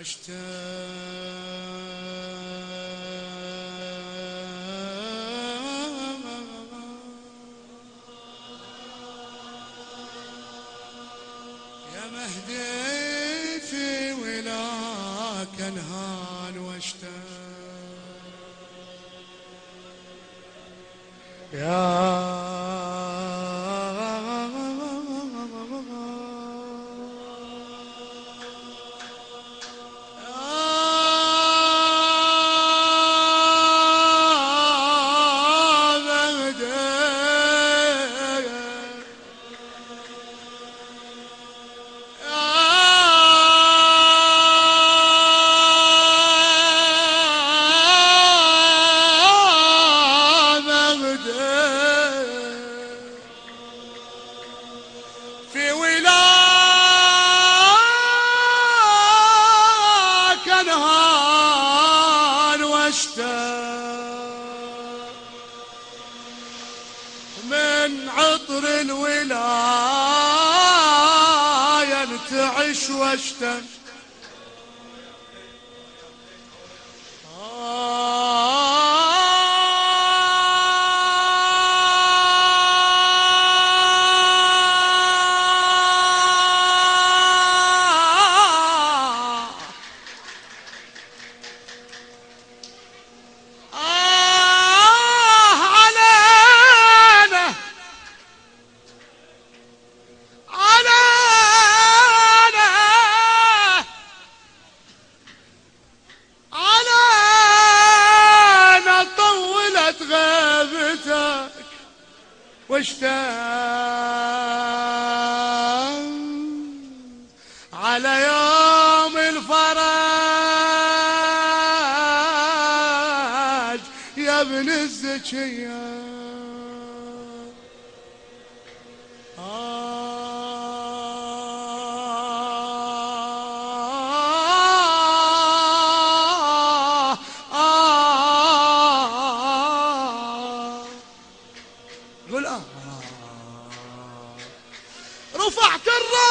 يا مهدي في ولاك انهان واشتاق. يا من عطر الولاية انتعش واشتاق واشتاق على يوم الفرج يا ابن الزكية. رفعت الراس.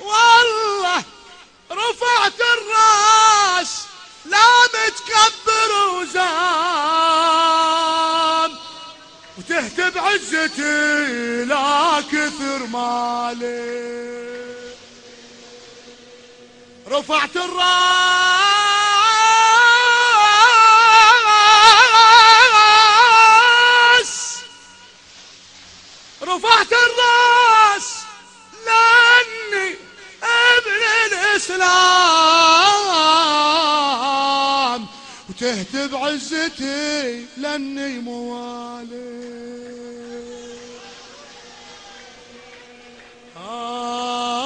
والله رفعت الراس. لا متكبر وزام وتهتب عزتي لا كثر مالي. رفعت الراس. وتهتب عزتي لأني موالي. آه.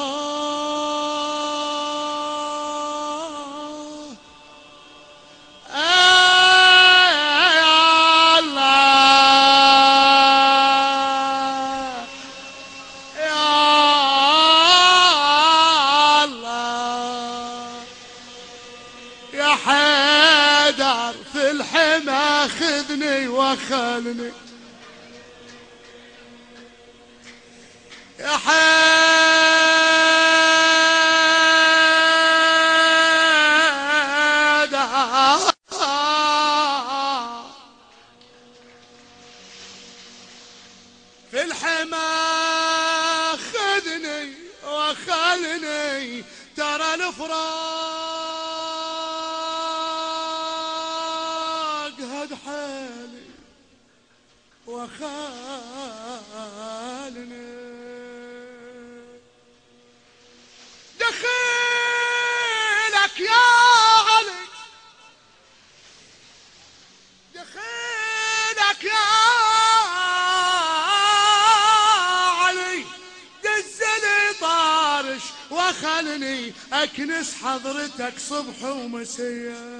خذني وخلني يا حيدر. في الحما خذني وخلني ترى الفراق هد حالي وخالني دخيلك يا علي. دخيلك يا علي. دزلي طارش وخلني أكنس حضرتك صبح ومسيا.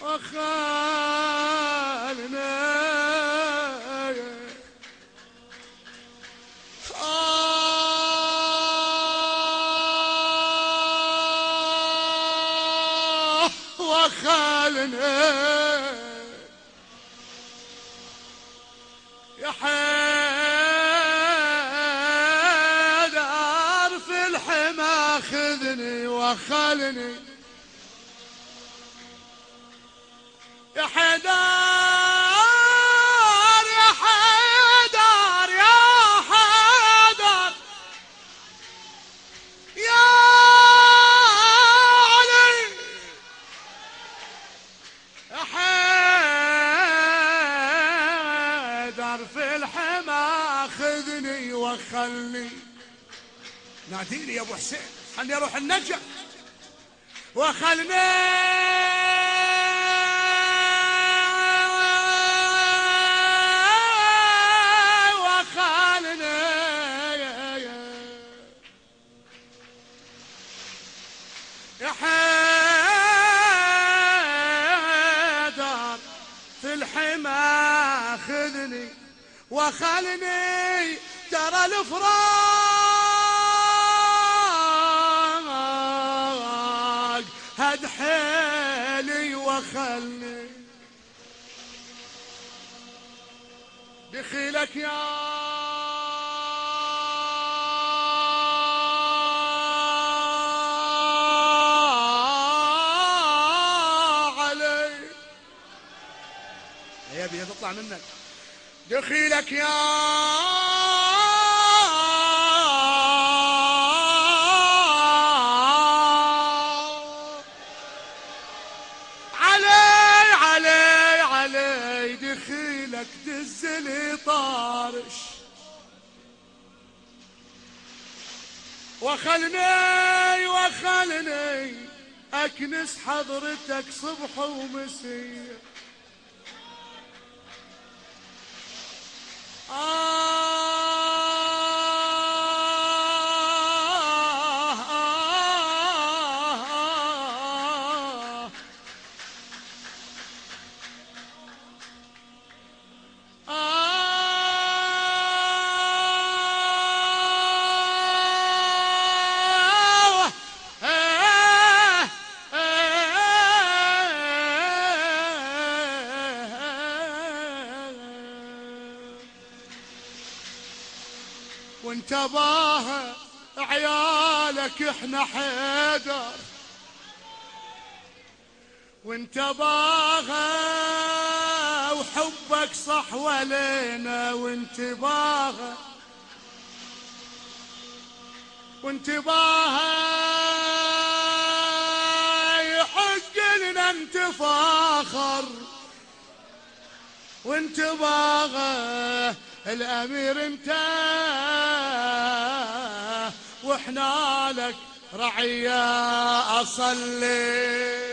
وخالنا. آه، وخالنا. يا حيدر في الحما خذني وخالني حيدر في الحما خذني وخلني. ناديني يا أبو حسين خلني أروح النجف وخلني الحما خذني وخلني ترى الفراق. هد حيلي وخلني. دخيلك يا منك. دخيلك يا علي علي علي دخيلك دزلي طارش. وخلني وخلني أكنس حضرتك صبح ومسير. آه عيالك إحنا حيدر. وانت باغى وحبك صح ولينا وانت باغى وانت باغى يحق لنا نتفاخر وانت باغى الأمير انت. وإحنا لك رعيه أصلي.